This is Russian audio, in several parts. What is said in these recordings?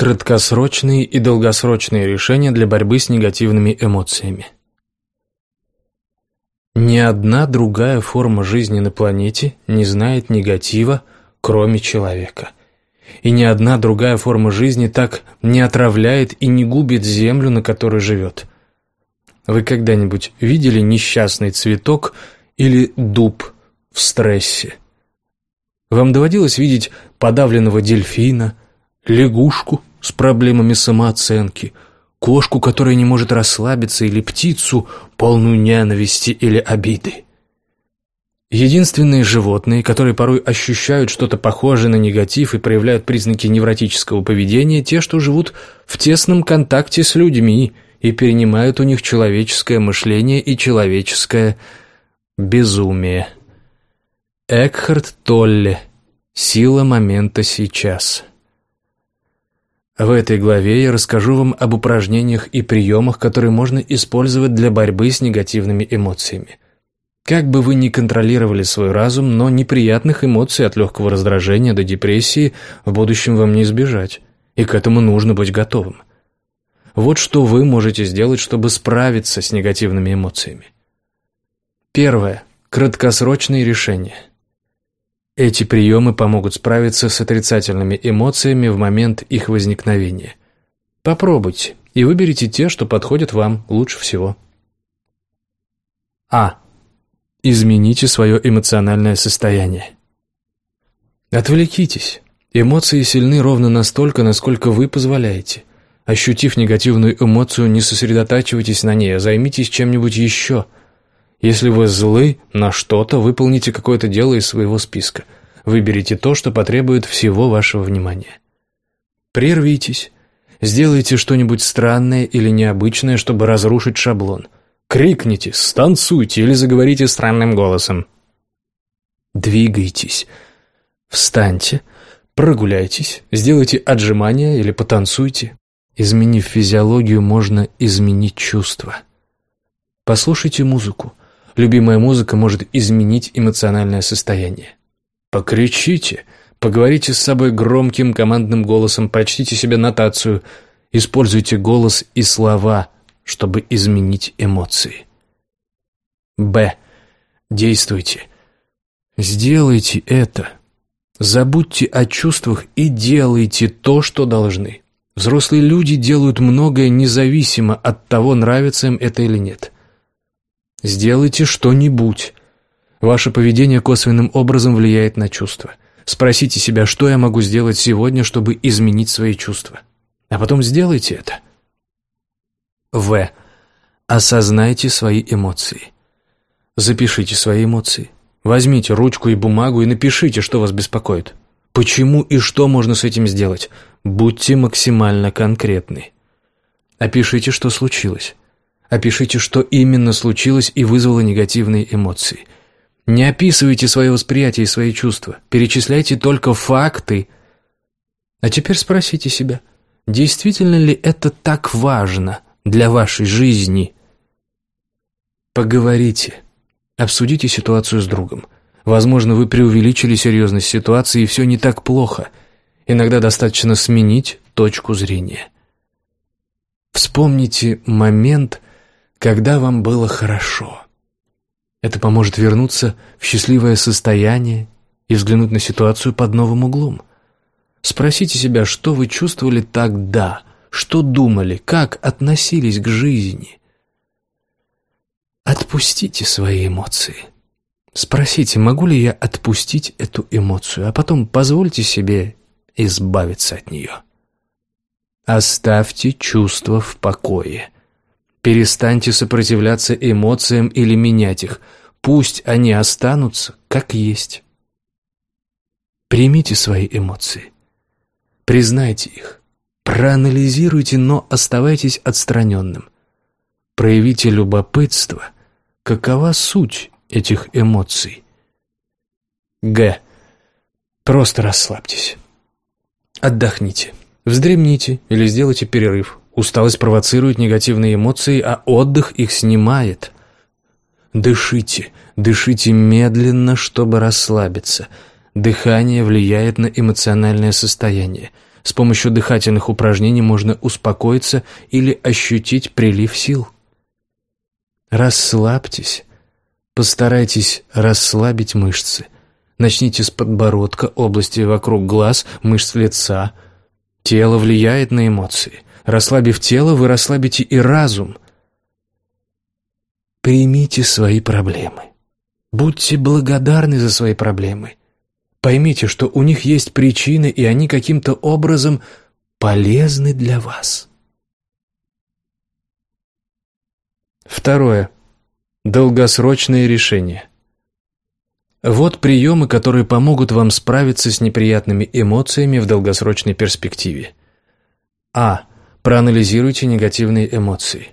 Краткосрочные и долгосрочные решения для борьбы с негативными эмоциями. Ни одна другая форма жизни на планете не знает негатива, кроме человека. И ни одна другая форма жизни так не отравляет и не губит землю, на которой живет. Вы когда-нибудь видели несчастный цветок или дуб в стрессе? Вам доводилось видеть подавленного дельфина, лягушку с проблемами самооценки, кошку, которая не может расслабиться, или птицу, полную ненависти или обиды. Единственные животные, которые порой ощущают что-то похожее на негатив и проявляют признаки невротического поведения, те, что живут в тесном контакте с людьми и перенимают у них человеческое мышление и человеческое безумие. Экхард Толле «Сила момента сейчас». В этой главе я расскажу вам об упражнениях и приемах, которые можно использовать для борьбы с негативными эмоциями. Как бы вы ни контролировали свой разум, но неприятных эмоций от легкого раздражения до депрессии в будущем вам не избежать, и к этому нужно быть готовым. Вот что вы можете сделать, чтобы справиться с негативными эмоциями. Первое. Краткосрочные решения – эти приемы помогут справиться с отрицательными эмоциями в момент их возникновения. Попробуйте и выберите те, что подходят вам лучше всего. А. Измените свое эмоциональное состояние. Отвлекитесь. Эмоции сильны ровно настолько, насколько вы позволяете. Ощутив негативную эмоцию, не сосредотачивайтесь на ней, а займитесь чем-нибудь еще – если вы злы на что-то, выполните какое-то дело из своего списка. Выберите то, что потребует всего вашего внимания. Прервитесь. Сделайте что-нибудь странное или необычное, чтобы разрушить шаблон. Крикните, станцуйте или заговорите странным голосом. Двигайтесь. Встаньте, прогуляйтесь, сделайте отжимания или потанцуйте. Изменив физиологию, можно изменить чувства. Послушайте музыку. Любимая музыка может изменить эмоциональное состояние. Покричите, поговорите с собой громким командным голосом, прочтите себе нотацию, используйте голос и слова, чтобы изменить эмоции. Б. Действуйте. Сделайте это. Забудьте о чувствах и делайте то, что должны. Взрослые люди делают многое независимо от того, нравится им это или нет. Сделайте что-нибудь. Ваше поведение косвенным образом влияет на чувства. Спросите себя, что я могу сделать сегодня, чтобы изменить свои чувства. А потом сделайте это. В. Осознайте свои эмоции. Запишите свои эмоции. Возьмите ручку и бумагу и напишите, что вас беспокоит. Почему и что можно с этим сделать. Будьте максимально конкретны. Опишите, что случилось. Опишите, что именно случилось и вызвало негативные эмоции. Не описывайте свое восприятие и свои чувства. Перечисляйте только факты. А теперь спросите себя, действительно ли это так важно для вашей жизни? Поговорите. Обсудите ситуацию с другом. Возможно, вы преувеличили серьезность ситуации, и все не так плохо. Иногда достаточно сменить точку зрения. Вспомните момент, когда вам было хорошо. Это поможет вернуться в счастливое состояние и взглянуть на ситуацию под новым углом. Спросите себя, что вы чувствовали тогда, что думали, как относились к жизни. Отпустите свои эмоции. Спросите, могу ли я отпустить эту эмоцию, а потом позвольте себе избавиться от нее. Оставьте чувства в покое – Перестаньте сопротивляться эмоциям или менять их. Пусть они останутся, как есть. Примите свои эмоции. Признайте их. Проанализируйте, но оставайтесь отстраненным. Проявите любопытство. Какова суть этих эмоций? Г. Просто расслабьтесь. Отдохните. Вздремните или сделайте перерыв. Усталость провоцирует негативные эмоции, а отдых их снимает. Дышите, дышите медленно, чтобы расслабиться. Дыхание влияет на эмоциональное состояние. С помощью дыхательных упражнений можно успокоиться или ощутить прилив сил. Расслабьтесь. Постарайтесь расслабить мышцы. Начните с подбородка, области вокруг глаз, мышц лица. Тело влияет на эмоции. Расслабив тело, вы расслабите и разум. Примите свои проблемы. Будьте благодарны за свои проблемы. Поймите, что у них есть причины, и они каким-то образом полезны для вас. Второе. Долгосрочные решения. Вот приемы, которые помогут вам справиться с неприятными эмоциями в долгосрочной перспективе. А. Проанализируйте негативные эмоции.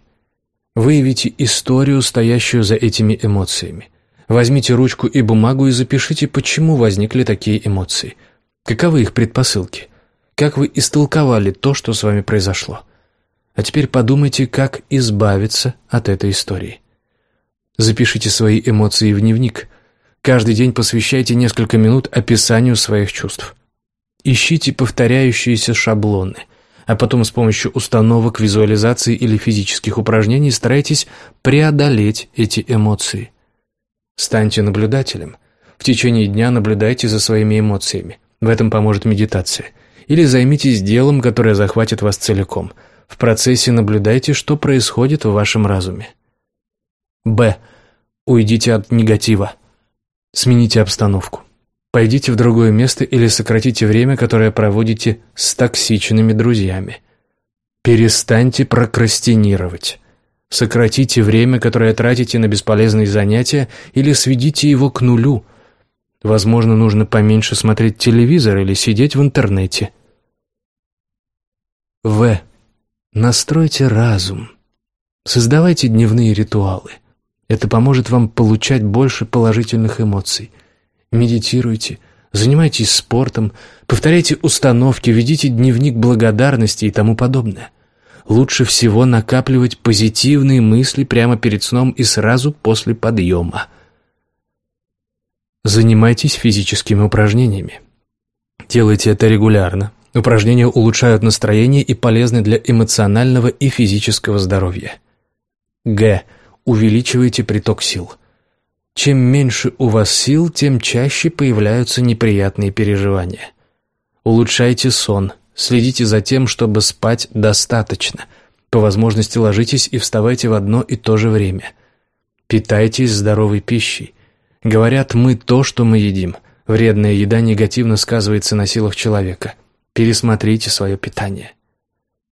Выявите историю, стоящую за этими эмоциями. Возьмите ручку и бумагу и запишите, почему возникли такие эмоции. Каковы их предпосылки? Как вы истолковали то, что с вами произошло? А теперь подумайте, как избавиться от этой истории. Запишите свои эмоции в дневник. Каждый день посвящайте несколько минут описанию своих чувств. Ищите повторяющиеся шаблоны, а потом с помощью установок, визуализации или физических упражнений старайтесь преодолеть эти эмоции. Станьте наблюдателем. В течение дня наблюдайте за своими эмоциями. В этом поможет медитация. Или займитесь делом, которое захватит вас целиком. В процессе наблюдайте, что происходит в вашем разуме. Б. Уйдите от негатива. Смените обстановку. Пойдите в другое место или сократите время, которое проводите с токсичными друзьями. Перестаньте прокрастинировать. Сократите время, которое тратите на бесполезные занятия, или сведите его к нулю. Возможно, нужно поменьше смотреть телевизор или сидеть в интернете. В. Настройте разум. Создавайте дневные ритуалы. Это поможет вам получать больше положительных эмоций. Медитируйте, занимайтесь спортом, повторяйте установки, ведите дневник благодарности и тому подобное лучше всего накапливать позитивные мысли прямо перед сном и сразу после подъема. Занимайтесь физическими упражнениями. Делайте это регулярно. Упражнения улучшают настроение и полезны для эмоционального и физического здоровья. Г. Увеличивайте приток сил. Чем меньше у вас сил, тем чаще появляются неприятные переживания. Улучшайте сон – Следите за тем, чтобы спать достаточно. По возможности ложитесь и вставайте в одно и то же время. Питайтесь здоровой пищей. Говорят, мы то, что мы едим. Вредная еда негативно сказывается на силах человека. Пересмотрите свое питание.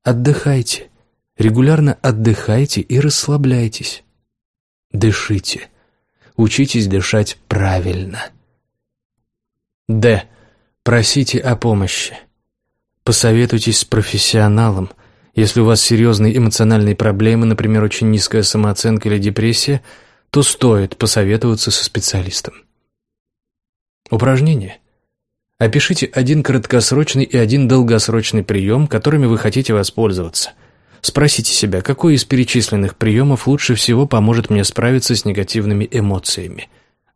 Отдыхайте. Регулярно отдыхайте и расслабляйтесь. Дышите. Учитесь дышать правильно. Д. Просите о помощи. Посоветуйтесь с профессионалом. Если у вас серьезные эмоциональные проблемы, например, очень низкая самооценка или депрессия, то стоит посоветоваться со специалистом. Упражнение. Опишите один краткосрочный и один долгосрочный прием, которыми вы хотите воспользоваться. Спросите себя, какой из перечисленных приемов лучше всего поможет мне справиться с негативными эмоциями.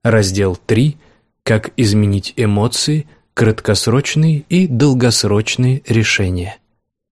Раздел 3. Как изменить эмоции – краткосрочные и долгосрочные решения.